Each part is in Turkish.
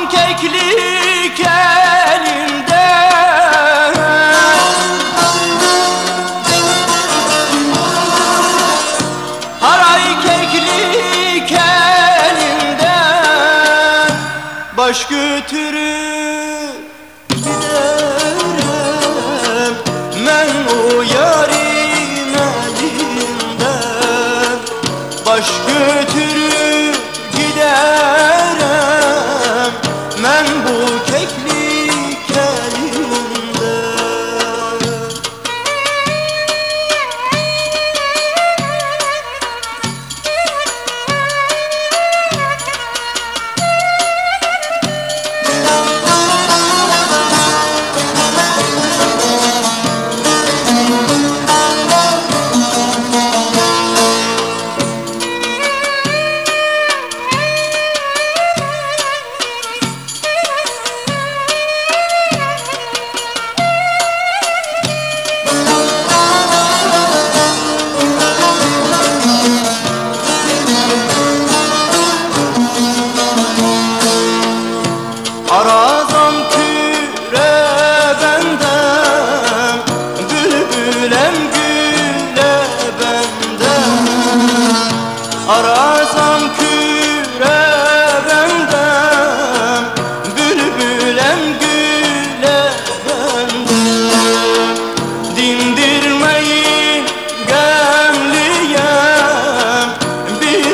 Altın elinde Haray keklik elinde Baş götürür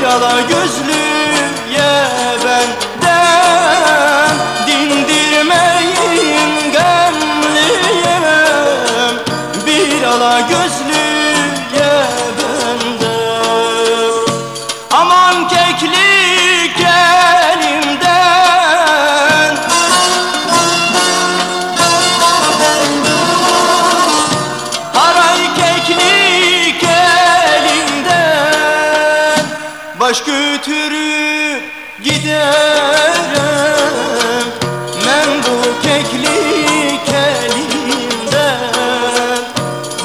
Bir ala Taş götürüp giderim Ben bu keklik elimden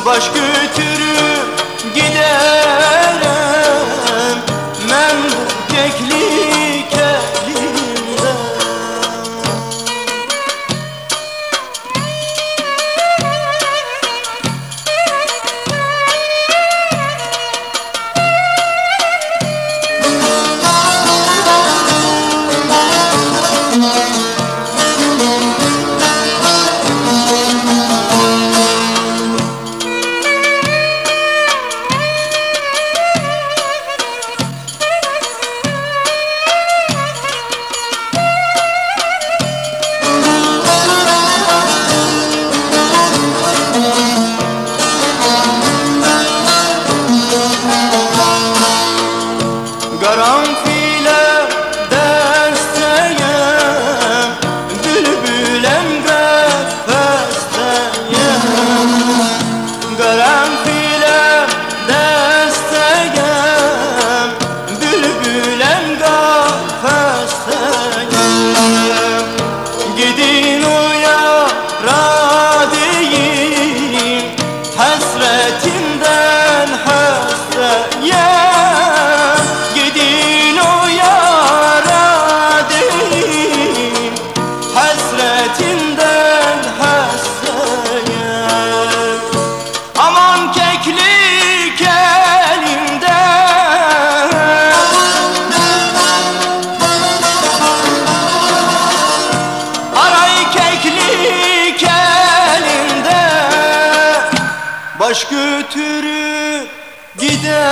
Baş götürüp giderim Ben bu keklik something Aşk götürü gider.